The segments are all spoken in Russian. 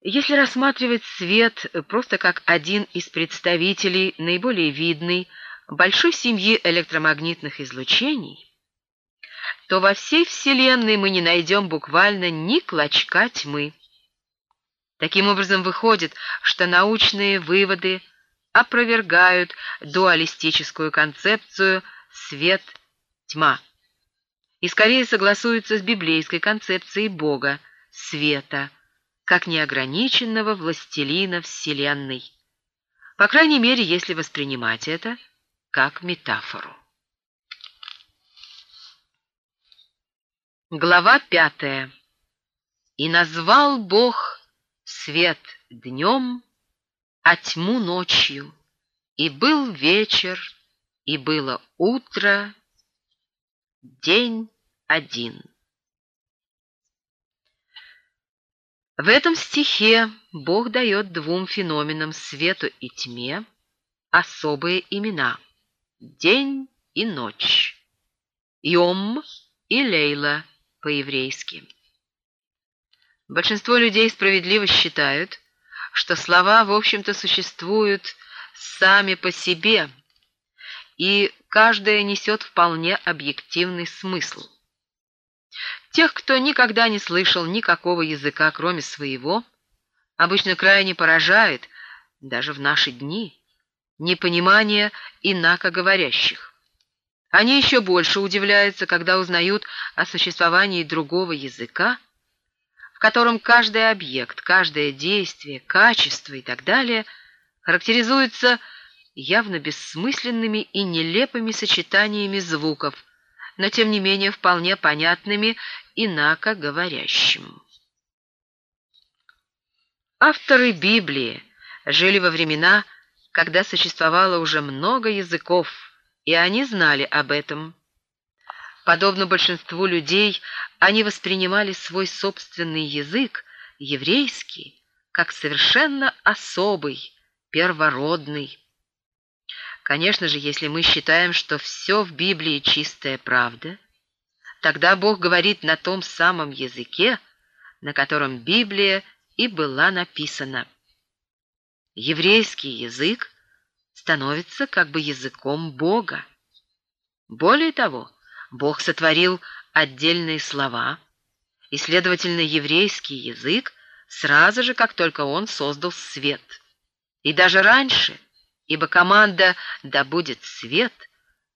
Если рассматривать свет просто как один из представителей наиболее видной большой семьи электромагнитных излучений, то во всей Вселенной мы не найдем буквально ни клочка тьмы. Таким образом, выходит, что научные выводы опровергают дуалистическую концепцию «свет-тьма» и скорее согласуются с библейской концепцией Бога, света, как неограниченного властелина Вселенной. По крайней мере, если воспринимать это как метафору. Глава пятая. «И назвал Бог свет днем, а тьму ночью, и был вечер, и было утро, день один». В этом стихе Бог дает двум феноменам свету и тьме особые имена — день и ночь, Йом и Лейла — по-еврейски. Большинство людей справедливо считают, что слова, в общем-то, существуют сами по себе, и каждая несет вполне объективный смысл. Тех, кто никогда не слышал никакого языка, кроме своего, обычно крайне поражает, даже в наши дни, непонимание инакоговорящих. Они еще больше удивляются, когда узнают о существовании другого языка, в котором каждый объект, каждое действие, качество и так далее характеризуется явно бессмысленными и нелепыми сочетаниями звуков, но тем не менее вполне понятными инако говорящим. Авторы Библии жили во времена, когда существовало уже много языков, и они знали об этом. Подобно большинству людей, они воспринимали свой собственный язык, еврейский, как совершенно особый, первородный. Конечно же, если мы считаем, что все в Библии чистая правда, тогда Бог говорит на том самом языке, на котором Библия и была написана. Еврейский язык становится как бы языком Бога. Более того, Бог сотворил отдельные слова, и, следовательно, еврейский язык сразу же, как только он создал свет. И даже раньше, ибо команда «да будет свет»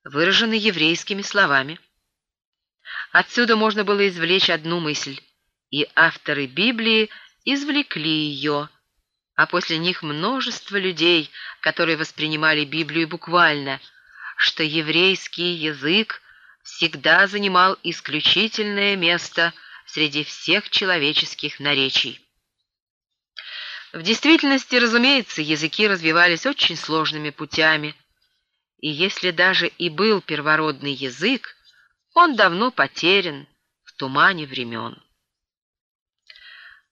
выражена еврейскими словами. Отсюда можно было извлечь одну мысль, и авторы Библии извлекли ее – а после них множество людей, которые воспринимали Библию буквально, что еврейский язык всегда занимал исключительное место среди всех человеческих наречий. В действительности, разумеется, языки развивались очень сложными путями, и если даже и был первородный язык, он давно потерян в тумане времен.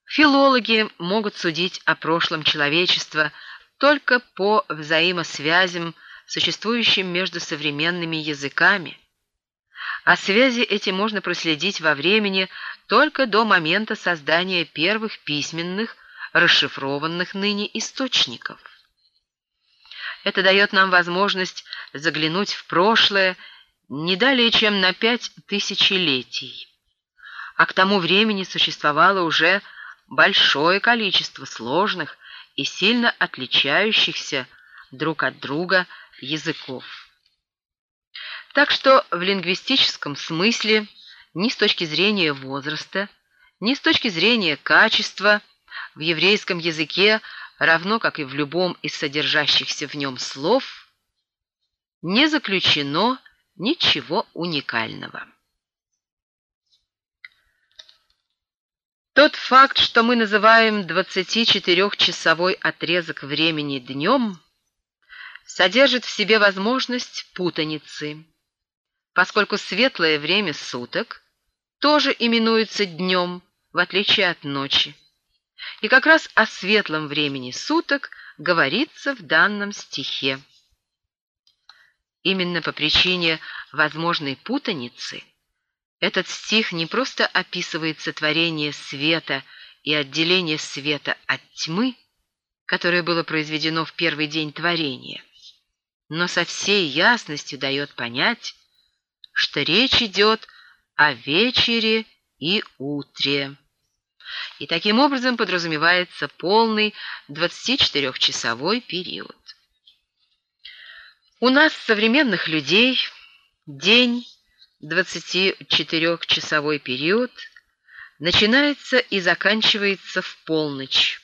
Филологи могут судить о прошлом человечества только по взаимосвязям, существующим между современными языками. А связи эти можно проследить во времени только до момента создания первых письменных, расшифрованных ныне источников. Это дает нам возможность заглянуть в прошлое не далее, чем на пять тысячелетий. А к тому времени существовало уже большое количество сложных и сильно отличающихся друг от друга языков. Так что в лингвистическом смысле ни с точки зрения возраста, ни с точки зрения качества в еврейском языке, равно как и в любом из содержащихся в нем слов, не заключено ничего уникального. Тот факт, что мы называем 24-часовой отрезок времени днем, содержит в себе возможность путаницы, поскольку светлое время суток тоже именуется днем, в отличие от ночи. И как раз о светлом времени суток говорится в данном стихе. Именно по причине возможной путаницы – этот стих не просто описывает сотворение света и отделение света от тьмы, которое было произведено в первый день творения, но со всей ясностью дает понять, что речь идет о вечере и утре. И таким образом подразумевается полный 24-часовой период. У нас, современных людей, день, 24-часовой период, начинается и заканчивается в полночь.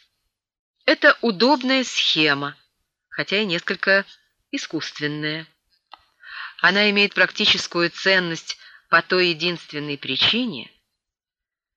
Это удобная схема, хотя и несколько искусственная. Она имеет практическую ценность по той единственной причине,